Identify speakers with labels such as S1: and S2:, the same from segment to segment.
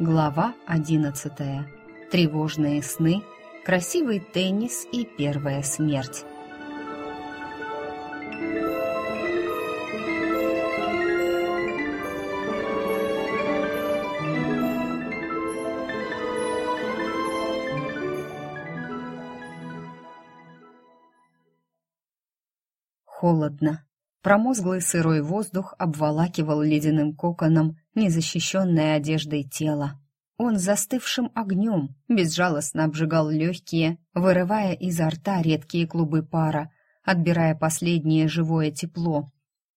S1: Глава одиннадцатая. Тревожные сны, красивый теннис и первая смерть. Холодно. Промозглый сырой воздух обволакивал ледяным коконом незащищенное одеждой тело. Он застывшим огнем безжалостно обжигал легкие, вырывая изо рта редкие клубы пара, отбирая последнее живое тепло.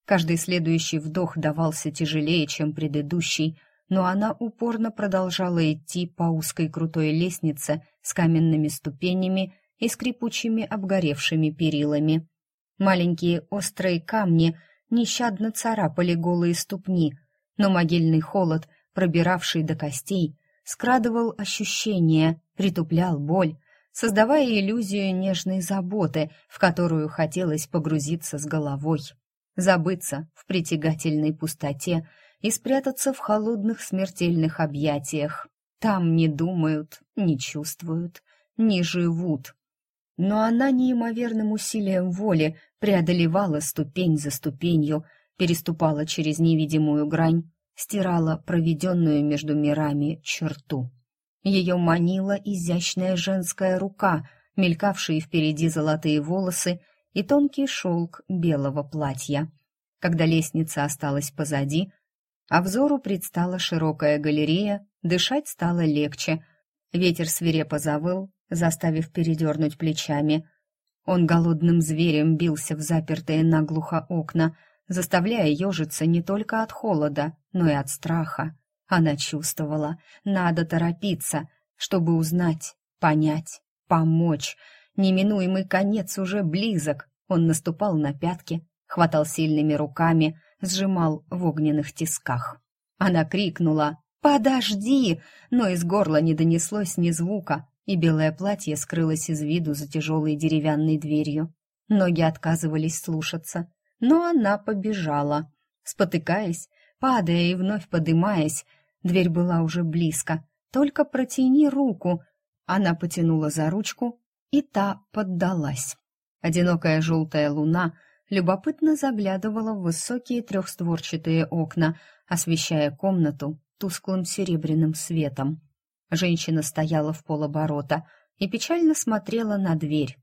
S1: Каждый следующий вдох давался тяжелее, чем предыдущий, но она упорно продолжала идти по узкой крутой лестнице с каменными ступенями и скрипучими обгоревшими перилами. Маленькие острые камни нещадно царапали голые ступни, но могильный холод, пробиравший до костей, скрадывал ощущения, притуплял боль, создавая иллюзию нежной заботы, в которую хотелось погрузиться с головой, забыться в притягательной пустоте и спрятаться в холодных смертельных объятиях. Там не думают, не чувствуют, не живут. Но она неимоверным усилием воли преодолевала ступень за ступенью, переступала через невидимую грань, стирала проведенную между мирами черту. Ее манила изящная женская рука, мелькавшие впереди золотые волосы и тонкий шелк белого платья. Когда лестница осталась позади, а взору предстала широкая галерея, дышать стало легче. Ветер свирепо завыл, заставив передернуть плечами. Он голодным зверем бился в запертые наглухо окна, заставляя ежиться не только от холода, но и от страха. Она чувствовала, надо торопиться, чтобы узнать, понять, помочь. Неминуемый конец уже близок. Он наступал на пятки, хватал сильными руками, сжимал в огненных тисках. Она крикнула «Подожди!», но из горла не донеслось ни звука, и белое платье скрылось из виду за тяжелой деревянной дверью. Ноги отказывались слушаться, но она побежала. Спотыкаясь, падая и вновь подымаясь, дверь была уже близко. «Только протяни руку!» Она потянула за ручку, и та поддалась. Одинокая желтая луна любопытно заглядывала в высокие трехстворчатые окна, освещая комнату тусклым серебряным светом. Женщина стояла в полоборота и печально смотрела на дверь.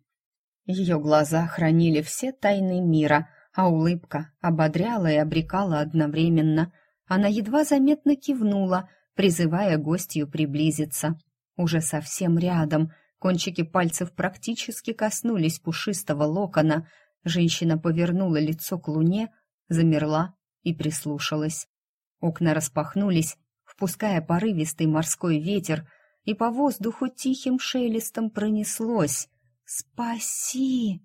S1: Ее глаза хранили все тайны мира, а улыбка ободряла и обрекала одновременно. Она едва заметно кивнула, призывая гостью приблизиться. Уже совсем рядом, кончики пальцев практически коснулись пушистого локона. Женщина повернула лицо к луне, замерла и прислушалась. Окна распахнулись, впуская порывистый морской ветер, и по воздуху тихим шелестом пронеслось «Спаси!».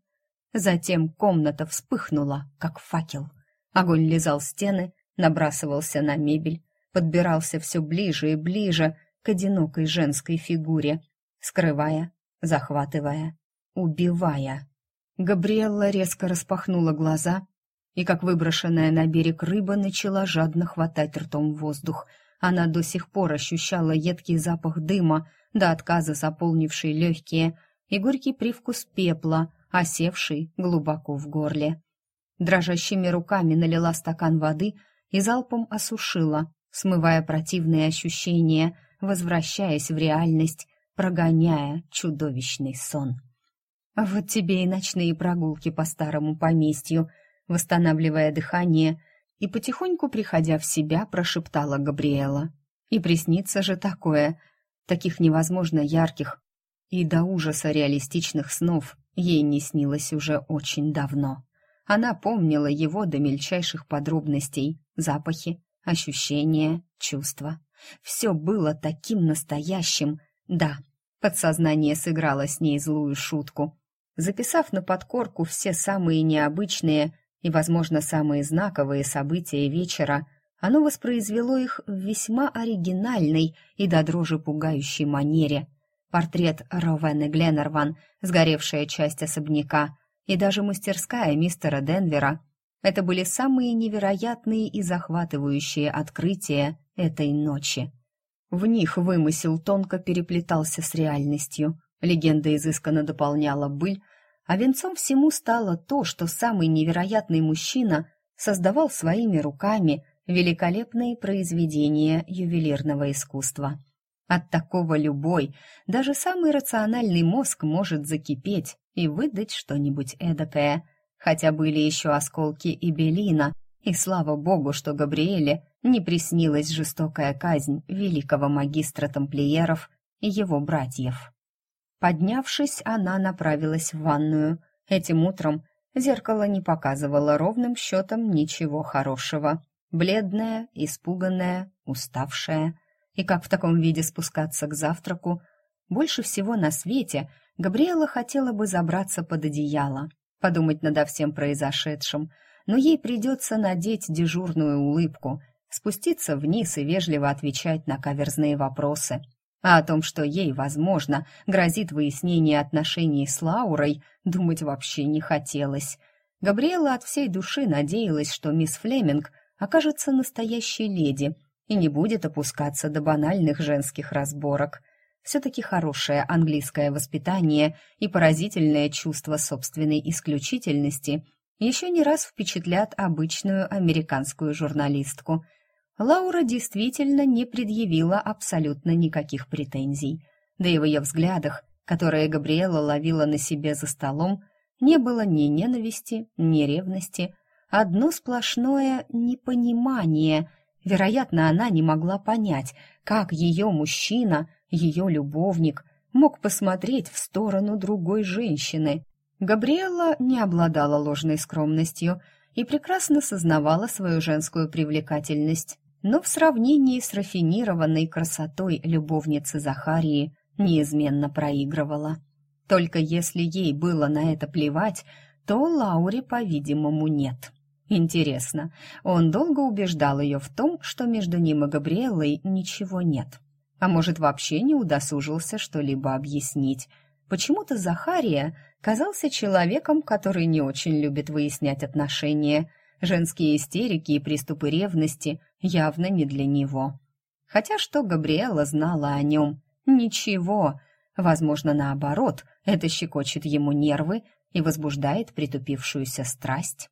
S1: Затем комната вспыхнула, как факел. Огонь лизал стены, набрасывался на мебель, подбирался все ближе и ближе к одинокой женской фигуре, скрывая, захватывая, убивая. Габриэлла резко распахнула глаза и, как выброшенная на берег рыба, начала жадно хватать ртом воздух — она до сих пор ощущала едкий запах дыма, до отказа заполнивший легкие, и горький привкус пепла, осевший глубоко в горле. Дрожащими руками налила стакан воды и залпом осушила, смывая противные ощущения, возвращаясь в реальность, прогоняя чудовищный сон. «Вот тебе и ночные прогулки по старому поместью», восстанавливая дыхание – и потихоньку, приходя в себя, прошептала Габриэла. И приснится же такое, таких невозможно ярких и до ужаса реалистичных снов ей не снилось уже очень давно. Она помнила его до мельчайших подробностей, запахи, ощущения, чувства. Все было таким настоящим. Да, подсознание сыграло с ней злую шутку. Записав на подкорку все самые необычные и, возможно, самые знаковые события вечера, оно воспроизвело их в весьма оригинальной и до дрожи пугающей манере. Портрет Ровены Гленнерван, сгоревшая часть особняка и даже мастерская мистера Денвера — это были самые невероятные и захватывающие открытия этой ночи. В них вымысел тонко переплетался с реальностью. Легенда изысканно дополняла быль, а венцом всему стало то, что самый невероятный мужчина создавал своими руками великолепные произведения ювелирного искусства. От такого любой, даже самый рациональный мозг может закипеть и выдать что-нибудь эдакое. Хотя были еще осколки и Белина, и слава богу, что Габриэле не приснилась жестокая казнь великого магистра тамплиеров и его братьев. Поднявшись, она направилась в ванную. Этим утром зеркало не показывало ровным счетом ничего хорошего. Бледная, испуганная, уставшая. И как в таком виде спускаться к завтраку? Больше всего на свете Габриэла хотела бы забраться под одеяло, подумать надо всем произошедшем — но ей придется надеть дежурную улыбку, спуститься вниз и вежливо отвечать на каверзные вопросы. А о том, что ей, возможно, грозит выяснение отношений с Лаурой, думать вообще не хотелось. Габриэла от всей души надеялась, что мисс Флеминг окажется настоящей леди и не будет опускаться до банальных женских разборок. Все-таки хорошее английское воспитание и поразительное чувство собственной исключительности еще не раз впечатлят обычную американскую журналистку. Лаура действительно не предъявила абсолютно никаких претензий. Да и в ее взглядах, которые Габриэла ловила на себе за столом, не было ни ненависти, ни ревности, одно сплошное непонимание. Вероятно, она не могла понять, как ее мужчина, ее любовник, мог посмотреть в сторону другой женщины. Габриэла не обладала ложной скромностью и прекрасно сознавала свою женскую привлекательность, но в сравнении с рафинированной красотой любовницы Захарии неизменно проигрывала. Только если ей было на это плевать, то Лауре, по-видимому, нет. Интересно, он долго убеждал ее в том, что между ним и Габриэлой ничего нет. А может, вообще не удосужился что-либо объяснить. Почему-то Захария казался человеком, который не очень любит выяснять отношения. Женские истерики и приступы ревности явно не для него. Хотя что Габриэла знала о нем? Ничего. Возможно, наоборот, это щекочет ему нервы и возбуждает притупившуюся страсть.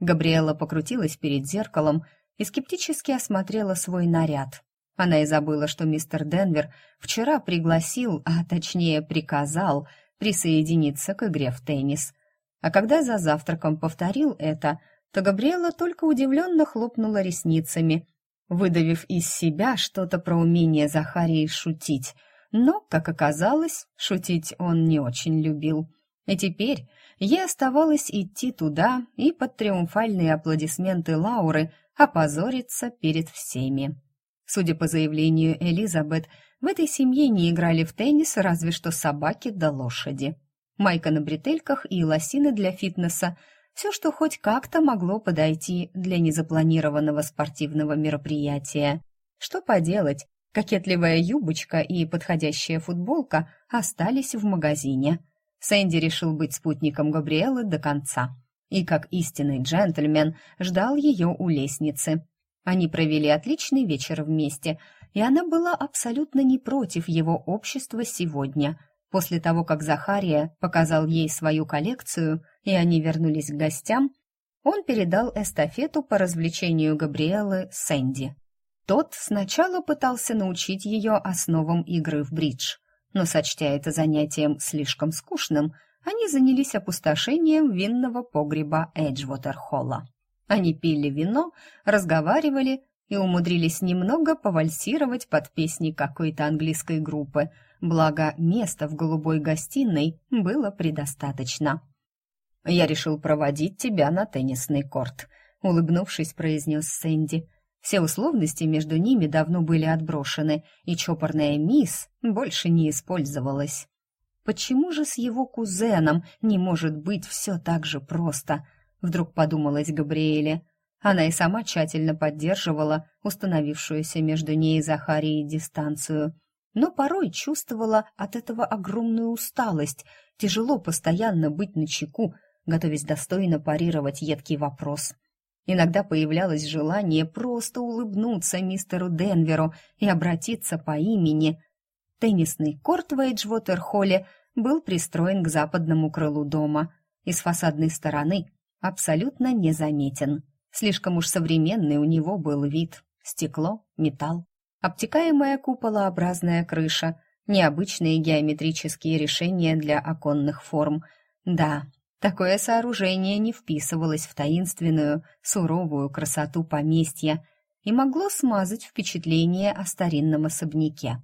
S1: Габриэла покрутилась перед зеркалом и скептически осмотрела свой наряд. Она и забыла, что мистер Денвер вчера пригласил, а точнее приказал, присоединиться к игре в теннис. А когда за завтраком повторил это, то Габриэла только удивленно хлопнула ресницами, выдавив из себя что-то про умение Захарии шутить. Но, как оказалось, шутить он не очень любил. И теперь ей оставалось идти туда и под триумфальные аплодисменты Лауры опозориться перед всеми. Судя по заявлению Элизабет, в этой семье не играли в теннис разве что собаки да лошади. Майка на бретельках и лосины для фитнеса – все, что хоть как-то могло подойти для незапланированного спортивного мероприятия. Что поделать, кокетливая юбочка и подходящая футболка остались в магазине. Сэнди решил быть спутником Габриэлы до конца и, как истинный джентльмен, ждал ее у лестницы. Они провели отличный вечер вместе – и она была абсолютно не против его общества сегодня. После того, как Захария показал ей свою коллекцию, и они вернулись к гостям, он передал эстафету по развлечению Габриэлы Сэнди. Тот сначала пытался научить ее основам игры в бридж, но, сочтя это занятием слишком скучным, они занялись опустошением винного погреба Эджвотер-холла. Они пили вино, разговаривали и умудрились немного повальсировать под песни какой-то английской группы, благо места в голубой гостиной было предостаточно. «Я решил проводить тебя на теннисный корт», — улыбнувшись, произнес Сэнди. Все условности между ними давно были отброшены, и чопорная мисс больше не использовалась. Почему же с его кузеном не может быть все так же просто? Вдруг подумалось Габриэле. Она и сама тщательно поддерживала установившуюся между ней и Захарией дистанцию, но порой чувствовала от этого огромную усталость, тяжело постоянно быть на чеку, готовясь достойно парировать едкий вопрос. Иногда появлялось желание просто улыбнуться мистеру Денверу и обратиться по имени. Теннисный корт в Эйджвотер-холле был пристроен к западному крылу дома и с фасадной стороны абсолютно незаметен. Слишком уж современный у него был вид. Стекло, металл, обтекаемая куполообразная крыша, необычные геометрические решения для оконных форм. Да, такое сооружение не вписывалось в таинственную, суровую красоту поместья и могло смазать впечатление о старинном особняке.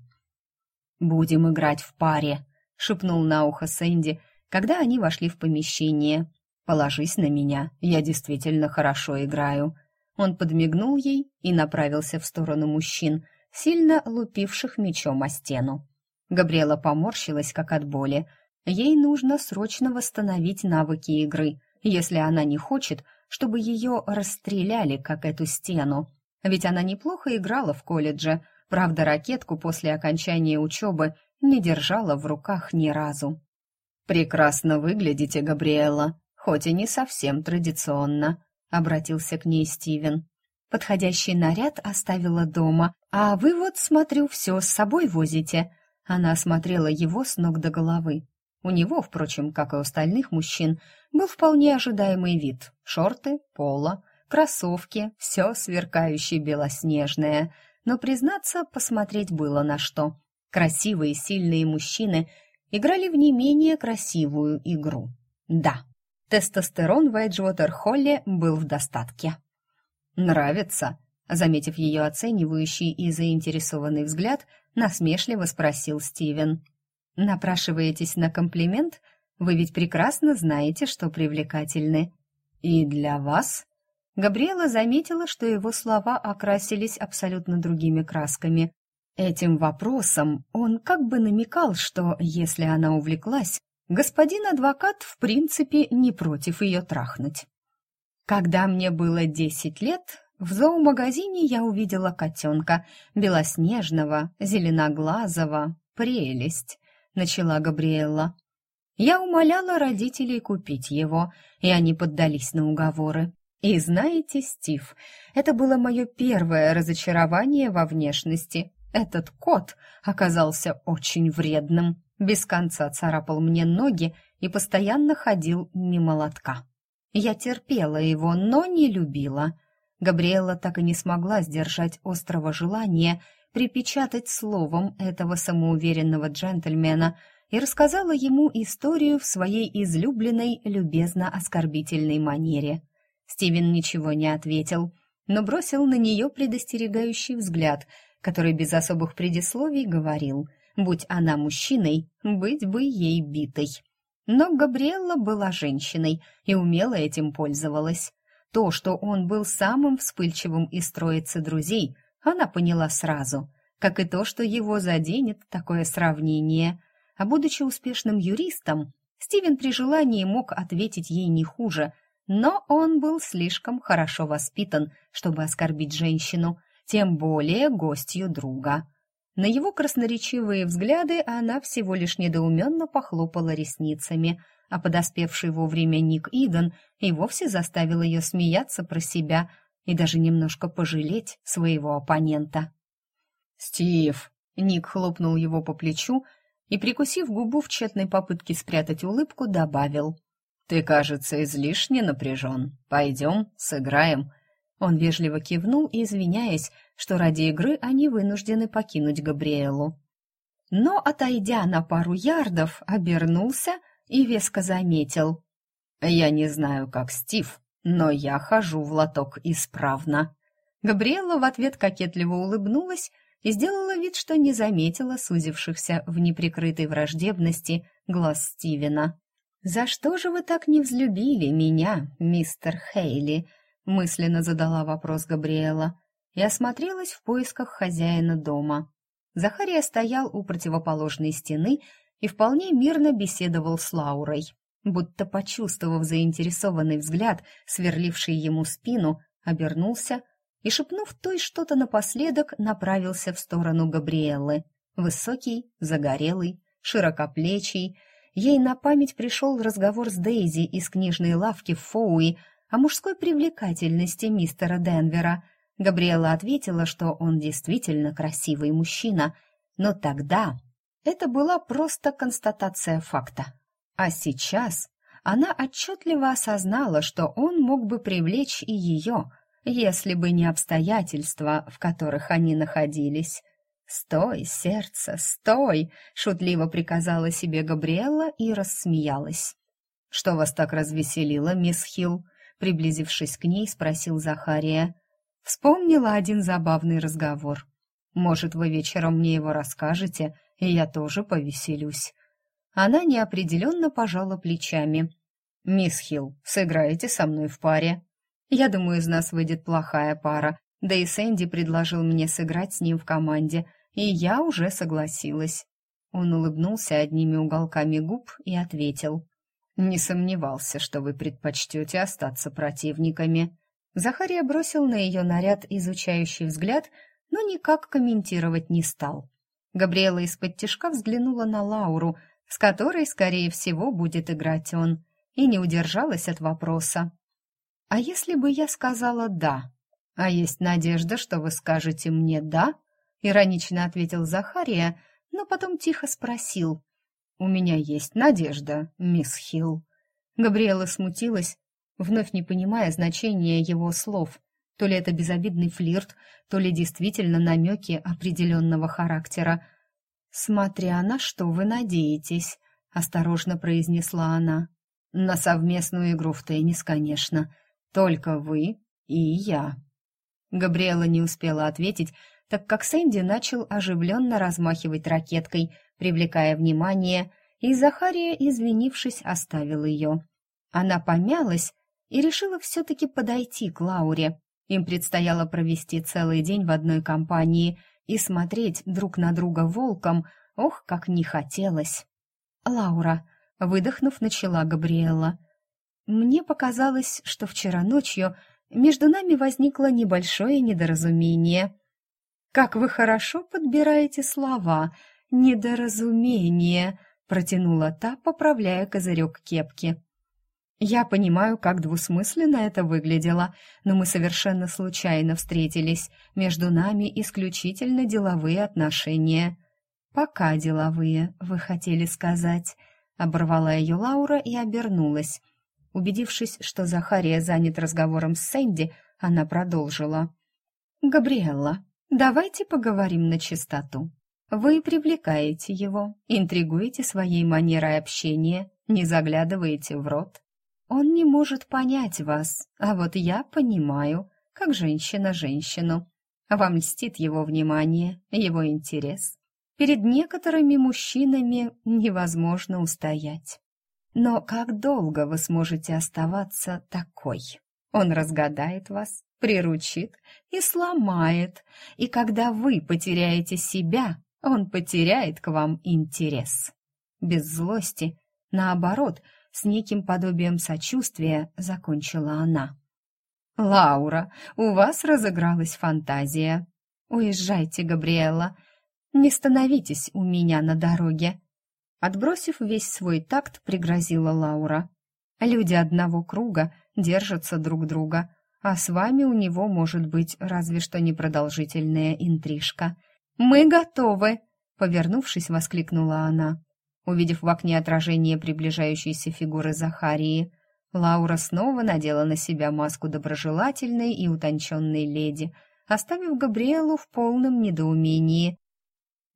S1: «Будем играть в паре», — шепнул на ухо Сэнди, когда они вошли в помещение. «Положись на меня, я действительно хорошо играю». Он подмигнул ей и направился в сторону мужчин, сильно лупивших мечом о стену. Габриэла поморщилась, как от боли. Ей нужно срочно восстановить навыки игры, если она не хочет, чтобы ее расстреляли, как эту стену. Ведь она неплохо играла в колледже, правда, ракетку после окончания учебы не держала в руках ни разу. «Прекрасно выглядите, Габриэла, хоть и не совсем традиционно», — обратился к ней Стивен. «Подходящий наряд оставила дома, а вы вот, смотрю, все с собой возите». Она осмотрела его с ног до головы. У него, впрочем, как и у остальных мужчин, был вполне ожидаемый вид. Шорты, поло, кроссовки, все сверкающее белоснежное. Но, признаться, посмотреть было на что. Красивые, сильные мужчины играли в не менее красивую игру. Да, Тестостерон в Эйджвотер-Холле был в достатке. «Нравится?» Заметив ее оценивающий и заинтересованный взгляд, насмешливо спросил Стивен. «Напрашиваетесь на комплимент? Вы ведь прекрасно знаете, что привлекательны». «И для вас?» Габриэла заметила, что его слова окрасились абсолютно другими красками. Этим вопросом он как бы намекал, что если она увлеклась, господин адвокат в принципе не против ее трахнуть. Когда мне было десять лет, в зоомагазине я увидела котенка, белоснежного, зеленоглазого, прелесть, начала Габриэлла. Я умоляла родителей купить его, и они поддались на уговоры. И знаете, Стив, это было мое первое разочарование во внешности. Этот кот оказался очень вредным без конца царапал мне ноги и постоянно ходил мимо лотка. Я терпела его, но не любила. Габриэла так и не смогла сдержать острого желания припечатать словом этого самоуверенного джентльмена и рассказала ему историю в своей излюбленной любезно-оскорбительной манере. Стивен ничего не ответил, но бросил на нее предостерегающий взгляд, который без особых предисловий говорил — Будь она мужчиной, быть бы ей битой. Но Габриэлла была женщиной и умело этим пользовалась. То, что он был самым вспыльчивым из троицы друзей, она поняла сразу, как и то, что его заденет такое сравнение. А будучи успешным юристом, Стивен при желании мог ответить ей не хуже, но он был слишком хорошо воспитан, чтобы оскорбить женщину, тем более гостью друга. На его красноречивые взгляды она всего лишь недоуменно похлопала ресницами, а подоспевший вовремя Ник Иден и вовсе заставил ее смеяться про себя и даже немножко пожалеть своего оппонента. «Стив!» — Ник хлопнул его по плечу и, прикусив губу в тщетной попытке спрятать улыбку, добавил. «Ты, кажется, излишне напряжен. Пойдем, сыграем. Он вежливо кивнул и, извиняясь, что ради игры они вынуждены покинуть Габриэлу. Но, отойдя на пару ярдов, обернулся и веско заметил. «Я не знаю, как Стив, но я хожу в лоток исправно». Габриэла в ответ кокетливо улыбнулась и сделала вид, что не заметила сузившихся в неприкрытой враждебности глаз Стивена. «За что же вы так не взлюбили меня, мистер Хейли?» мысленно задала вопрос Габриэла и осмотрелась в поисках хозяина дома. Захария стоял у противоположной стены и вполне мирно беседовал с Лаурой. Будто почувствовав заинтересованный взгляд, сверливший ему спину, обернулся и, шепнув той что-то напоследок, направился в сторону Габриэлы. Высокий, загорелый, широкоплечий. Ей на память пришел разговор с Дейзи из книжной лавки в Фоуи о мужской привлекательности мистера Денвера. Габриэла ответила, что он действительно красивый мужчина, но тогда это была просто констатация факта. А сейчас она отчетливо осознала, что он мог бы привлечь и ее, если бы не обстоятельства, в которых они находились. «Стой, сердце, стой!» — шутливо приказала себе Габриэла и рассмеялась. «Что вас так развеселило, мисс Хилл?» Приблизившись к ней, спросил Захария. Вспомнила один забавный разговор. «Может, вы вечером мне его расскажете, и я тоже повеселюсь?» Она неопределенно пожала плечами. «Мисс Хилл, сыграете со мной в паре?» «Я думаю, из нас выйдет плохая пара, да и Сэнди предложил мне сыграть с ним в команде, и я уже согласилась». Он улыбнулся одними уголками губ и ответил. «Не сомневался, что вы предпочтете остаться противниками». Захария бросил на ее наряд изучающий взгляд, но никак комментировать не стал. Габриэла из-под тишка взглянула на Лауру, с которой, скорее всего, будет играть он, и не удержалась от вопроса. «А если бы я сказала «да»? А есть надежда, что вы скажете мне «да»?» Иронично ответил Захария, но потом тихо спросил. «У меня есть надежда, мисс Хилл». Габриэла смутилась, вновь не понимая значения его слов. То ли это безобидный флирт, то ли действительно намеки определенного характера. «Смотря на что вы надеетесь», — осторожно произнесла она. «На совместную игру в теннис, конечно. Только вы и я». Габриэла не успела ответить, так как Сэнди начал оживленно размахивать ракеткой, привлекая внимание, и Захария, извинившись, оставил ее. Она помялась и решила все-таки подойти к Лауре. Им предстояло провести целый день в одной компании и смотреть друг на друга волком, ох, как не хотелось. «Лаура», — выдохнув, начала Габриэлла. «Мне показалось, что вчера ночью между нами возникло небольшое недоразумение». «Как вы хорошо подбираете слова! Недоразумение!» — протянула та, поправляя козырек кепки. «Я понимаю, как двусмысленно это выглядело, но мы совершенно случайно встретились. Между нами исключительно деловые отношения». «Пока деловые, вы хотели сказать», — оборвала ее Лаура и обернулась. Убедившись, что Захария занят разговором с Сэнди, она продолжила. «Габриэлла, Давайте поговорим на чистоту. Вы привлекаете его, интригуете своей манерой общения, не заглядываете в рот. Он не может понять вас, а вот я понимаю, как женщина женщину. Вам льстит его внимание, его интерес. Перед некоторыми мужчинами невозможно устоять. Но как долго вы сможете оставаться такой? Он разгадает вас, приручит и сломает, и когда вы потеряете себя, он потеряет к вам интерес. Без злости, наоборот, с неким подобием сочувствия закончила она. «Лаура, у вас разыгралась фантазия. Уезжайте, Габриэла. Не становитесь у меня на дороге». Отбросив весь свой такт, пригрозила Лаура. «Люди одного круга держатся друг друга, а с вами у него может быть разве что непродолжительная интрижка. Мы готовы!» Повернувшись, воскликнула она. Увидев в окне отражение приближающейся фигуры Захарии, Лаура снова надела на себя маску доброжелательной и утонченной леди, оставив Габриэлу в полном недоумении.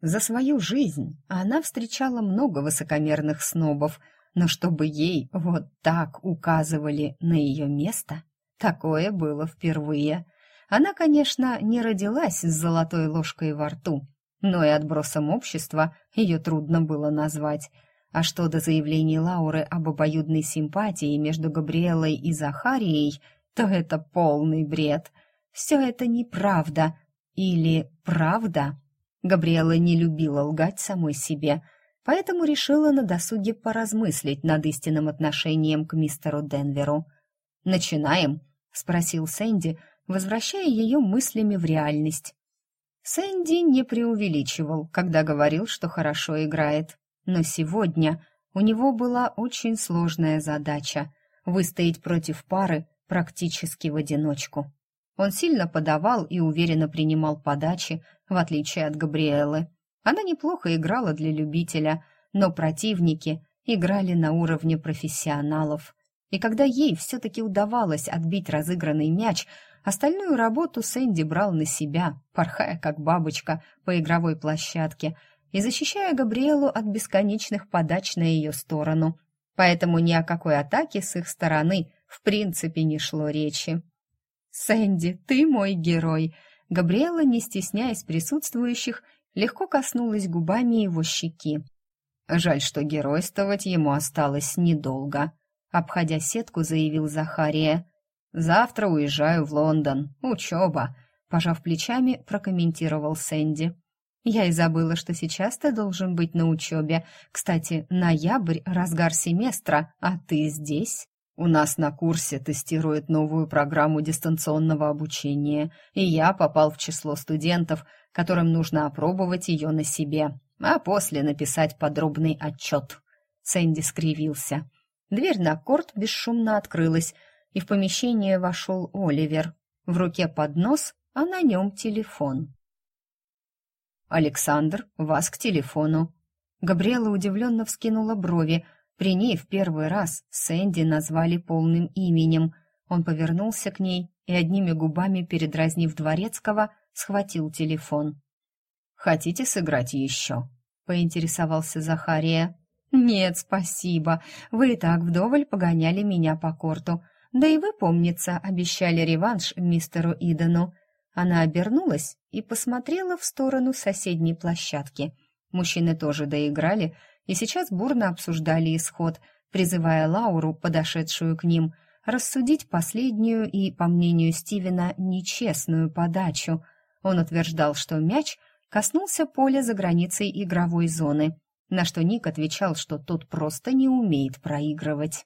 S1: За свою жизнь она встречала много высокомерных снобов, но чтобы ей вот так указывали на ее место, Такое было впервые. Она, конечно, не родилась с золотой ложкой во рту, но и отбросом общества ее трудно было назвать. А что до заявлений Лауры об обоюдной симпатии между Габриэлой и Захарией, то это полный бред. Все это неправда. Или правда? Габриэла не любила лгать самой себе, поэтому решила на досуге поразмыслить над истинным отношением к мистеру Денверу. «Начинаем», — спросил Сэнди, возвращая ее мыслями в реальность. Сэнди не преувеличивал, когда говорил, что хорошо играет. Но сегодня у него была очень сложная задача — выстоять против пары, практически в одиночку. Он сильно подавал и уверенно принимал подачи, в отличие от Габриэлы. Она неплохо играла для любителя, но противники играли на уровне профессионалов. И когда ей все-таки удавалось отбить разыгранный мяч, остальную работу Сэнди брал на себя, порхая как бабочка по игровой площадке и защищая Габриэлу от бесконечных подач на ее сторону. Поэтому ни о какой атаке с их стороны в принципе не шло речи. «Сэнди, ты мой герой!» Габриэла, не стесняясь присутствующих, легко коснулась губами его щеки. Жаль, что геройствовать ему осталось недолго. Обходя сетку, заявил Захария. «Завтра уезжаю в Лондон. Учеба», — пожав плечами, прокомментировал Сэнди. «Я и забыла, что сейчас ты должен быть на учебе. Кстати, ноябрь — разгар семестра, а ты здесь?» У нас на курсе тестируют новую программу дистанционного обучения, и я попал в число студентов, которым нужно опробовать ее на себе, а после написать подробный отчет. Сэнди скривился. Дверь на корт бесшумно открылась, и в помещение вошел Оливер. В руке поднос, а на нем телефон. «Александр, вас к телефону». Габриэла удивленно вскинула брови, при ней в первый раз Сэнди назвали полным именем. Он повернулся к ней и одними губами, передразнив Дворецкого, схватил телефон. «Хотите сыграть еще?» — поинтересовался Захария. «Нет, спасибо. Вы и так вдоволь погоняли меня по корту. Да и вы, помнится, обещали реванш мистеру Идену». Она обернулась и посмотрела в сторону соседней площадки. Мужчины тоже доиграли — и сейчас бурно обсуждали исход, призывая Лауру, подошедшую к ним, рассудить последнюю и, по мнению Стивена, нечестную подачу. Он утверждал, что мяч коснулся поля за границей игровой зоны, на что Ник отвечал, что тот просто не умеет проигрывать.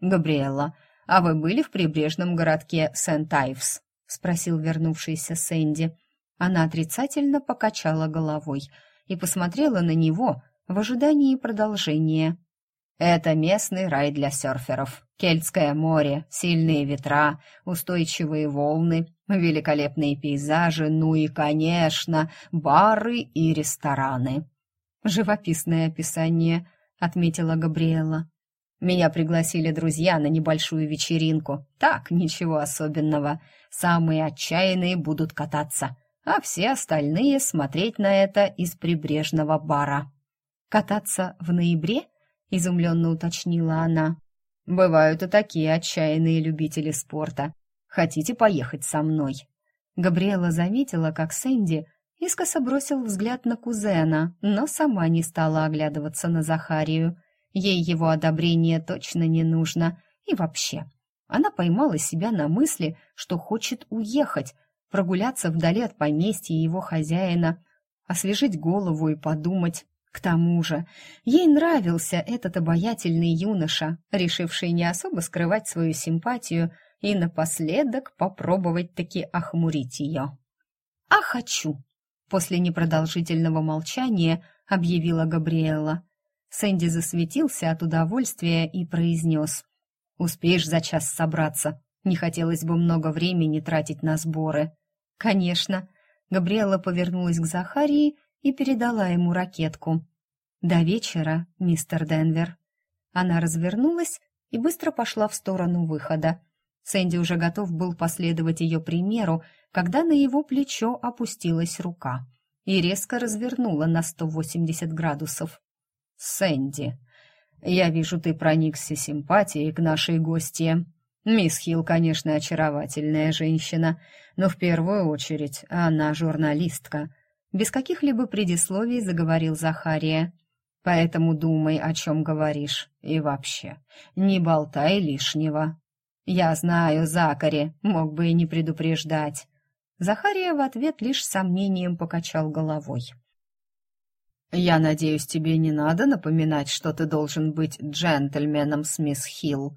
S1: «Габриэлла, а вы были в прибрежном городке Сент-Айвс?» — спросил вернувшийся Сэнди. Она отрицательно покачала головой и посмотрела на него, в ожидании продолжения. Это местный рай для серферов. Кельтское море, сильные ветра, устойчивые волны, великолепные пейзажи, ну и, конечно, бары и рестораны. Живописное описание, отметила Габриэла. Меня пригласили друзья на небольшую вечеринку. Так, ничего особенного. Самые отчаянные будут кататься, а все остальные смотреть на это из прибрежного бара. «Кататься в ноябре?» — изумленно уточнила она. «Бывают и такие отчаянные любители спорта. Хотите поехать со мной?» Габриэла заметила, как Сэнди искоса бросил взгляд на кузена, но сама не стала оглядываться на Захарию. Ей его одобрение точно не нужно. И вообще, она поймала себя на мысли, что хочет уехать, прогуляться вдали от поместья его хозяина, освежить голову и подумать, к тому же, ей нравился этот обаятельный юноша, решивший не особо скрывать свою симпатию и напоследок попробовать таки охмурить ее. «А хочу!» — после непродолжительного молчания объявила Габриэла. Сэнди засветился от удовольствия и произнес. «Успеешь за час собраться? Не хотелось бы много времени тратить на сборы». «Конечно». Габриэла повернулась к Захарии и передала ему ракетку. «До вечера, мистер Денвер». Она развернулась и быстро пошла в сторону выхода. Сэнди уже готов был последовать ее примеру, когда на его плечо опустилась рука и резко развернула на 180 градусов. «Сэнди, я вижу, ты проникся симпатией к нашей гостье. Мисс Хилл, конечно, очаровательная женщина, но в первую очередь она журналистка. Без каких-либо предисловий заговорил Захария. Поэтому думай, о чем говоришь. И вообще, не болтай лишнего. Я знаю, Закари, мог бы и не предупреждать. Захария в ответ лишь сомнением покачал головой. «Я надеюсь, тебе не надо напоминать, что ты должен быть джентльменом с мисс Хилл.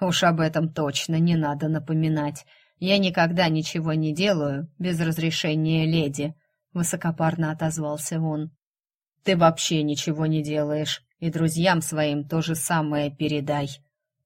S1: Уж об этом точно не надо напоминать. Я никогда ничего не делаю без разрешения леди», высокопарно отозвался он. Ты вообще ничего не делаешь, и друзьям своим то же самое передай.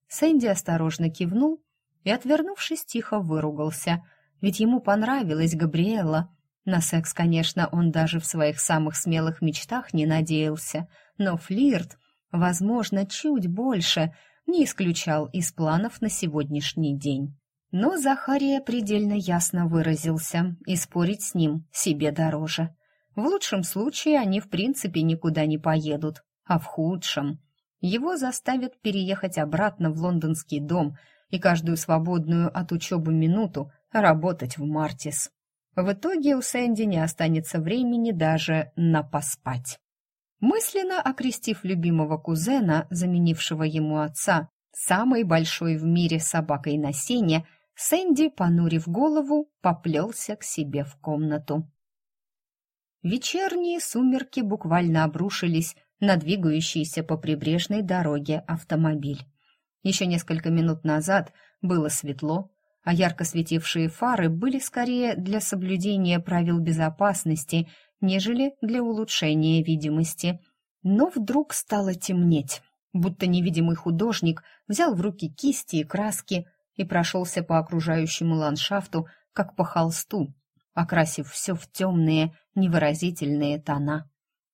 S1: Сэнди осторожно кивнул и, отвернувшись, тихо выругался, ведь ему понравилась Габриэла. На секс, конечно, он даже в своих самых смелых мечтах не надеялся, но флирт, возможно, чуть больше, не исключал из планов на сегодняшний день. Но Захария предельно ясно выразился, и спорить с ним себе дороже. В лучшем случае они в принципе никуда не поедут, а в худшем его заставят переехать обратно в лондонский дом и каждую свободную от учебы минуту работать в Мартис. В итоге у Сэнди не останется времени даже на поспать. Мысленно окрестив любимого кузена, заменившего ему отца, самой большой в мире собакой на сене, Сэнди, понурив голову, поплелся к себе в комнату. Вечерние сумерки буквально обрушились на двигающийся по прибрежной дороге автомобиль. Еще несколько минут назад было светло, а ярко светившие фары были скорее для соблюдения правил безопасности, нежели для улучшения видимости. Но вдруг стало темнеть, будто невидимый художник взял в руки кисти и краски и прошелся по окружающему ландшафту, как по холсту, окрасив все в темные, невыразительные тона.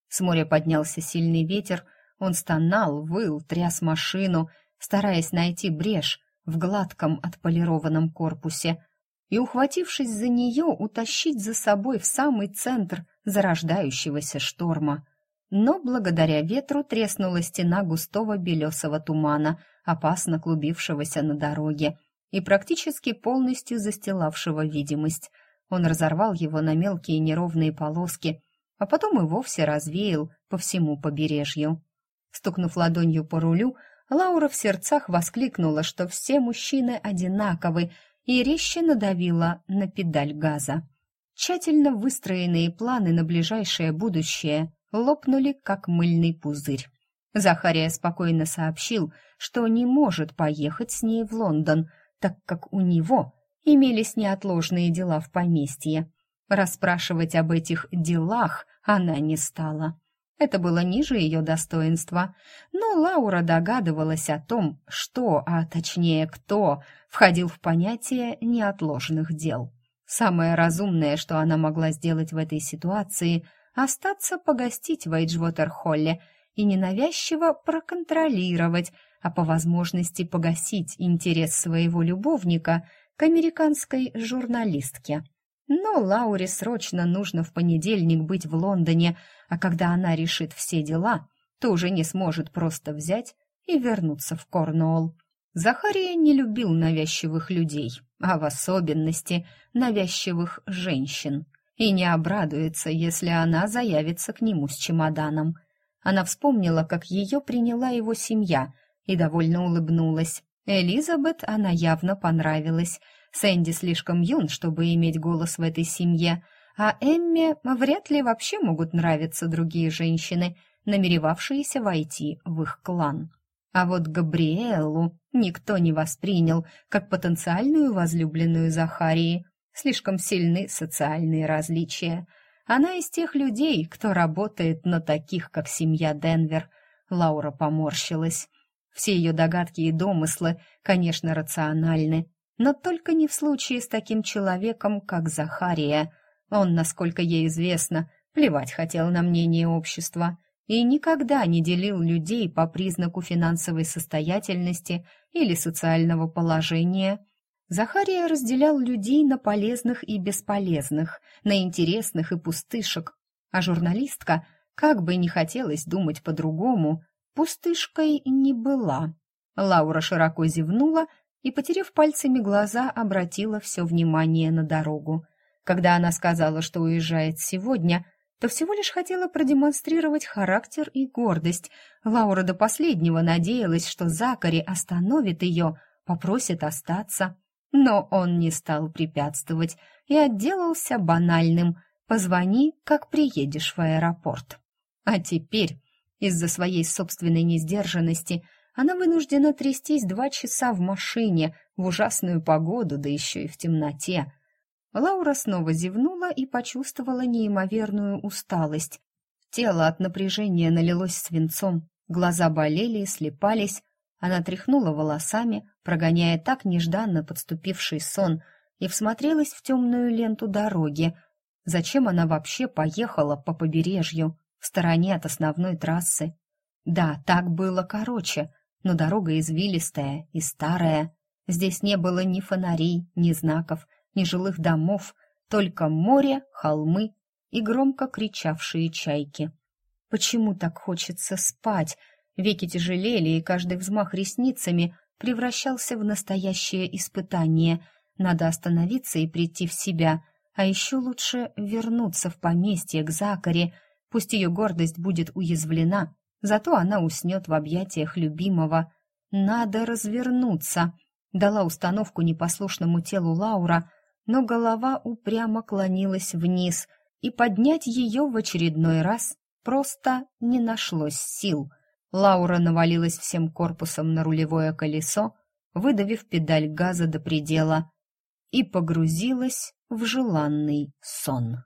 S1: С моря поднялся сильный ветер, он стонал, выл, тряс машину, стараясь найти брешь в гладком отполированном корпусе и, ухватившись за нее, утащить за собой в самый центр зарождающегося шторма. Но благодаря ветру треснула стена густого белесого тумана, опасно клубившегося на дороге и практически полностью застилавшего видимость. Он разорвал его на мелкие неровные полоски, а потом и вовсе развеял по всему побережью. Стукнув ладонью по рулю, Лаура в сердцах воскликнула, что все мужчины одинаковы, и резче надавила на педаль газа. Тщательно выстроенные планы на ближайшее будущее лопнули, как мыльный пузырь. Захария спокойно сообщил, что не может поехать с ней в Лондон, так как у него имелись неотложные дела в поместье. Расспрашивать об этих делах она не стала. Это было ниже ее достоинства, но Лаура догадывалась о том, что, а точнее кто, входил в понятие неотложных дел. Самое разумное, что она могла сделать в этой ситуации, остаться погостить в Эйджвотер-Холле и ненавязчиво проконтролировать, а по возможности погасить интерес своего любовника к американской журналистке. Но Лауре срочно нужно в понедельник быть в Лондоне, а когда она решит все дела, то уже не сможет просто взять и вернуться в Корнуолл. Захария не любил навязчивых людей, а в особенности навязчивых женщин, и не обрадуется, если она заявится к нему с чемоданом. Она вспомнила, как ее приняла его семья, и довольно улыбнулась. Элизабет она явно понравилась — Сэнди слишком юн, чтобы иметь голос в этой семье, а Эмме вряд ли вообще могут нравиться другие женщины, намеревавшиеся войти в их клан. А вот Габриэлу никто не воспринял как потенциальную возлюбленную Захарии. Слишком сильны социальные различия. Она из тех людей, кто работает на таких, как семья Денвер. Лаура поморщилась. Все ее догадки и домыслы, конечно, рациональны, но только не в случае с таким человеком, как Захария. Он, насколько ей известно, плевать хотел на мнение общества и никогда не делил людей по признаку финансовой состоятельности или социального положения. Захария разделял людей на полезных и бесполезных, на интересных и пустышек, а журналистка, как бы ни хотелось думать по-другому, пустышкой не была. Лаура широко зевнула и, потеряв пальцами глаза, обратила все внимание на дорогу. Когда она сказала, что уезжает сегодня, то всего лишь хотела продемонстрировать характер и гордость. Лаура до последнего надеялась, что Закари остановит ее, попросит остаться. Но он не стал препятствовать и отделался банальным «позвони, как приедешь в аэропорт». А теперь, из-за своей собственной несдержанности, она вынуждена трястись два часа в машине в ужасную погоду, да еще и в темноте. Лаура снова зевнула и почувствовала неимоверную усталость. Тело от напряжения налилось свинцом, глаза болели и слепались, Она тряхнула волосами, прогоняя так нежданно подступивший сон, и всмотрелась в темную ленту дороги. Зачем она вообще поехала по побережью, в стороне от основной трассы? Да, так было короче, но дорога извилистая и старая. Здесь не было ни фонарей, ни знаков, ни жилых домов, только море, холмы и громко кричавшие чайки. Почему так хочется спать? Веки тяжелели, и каждый взмах ресницами превращался в настоящее испытание. Надо остановиться и прийти в себя, а еще лучше вернуться в поместье к Закаре. Пусть ее гордость будет уязвлена, зато она уснет в объятиях любимого. Надо развернуться. Дала установку непослушному телу Лаура, но голова упрямо клонилась вниз, и поднять ее в очередной раз просто не нашлось сил — Лаура навалилась всем корпусом на рулевое колесо, выдавив педаль газа до предела, и погрузилась в желанный сон.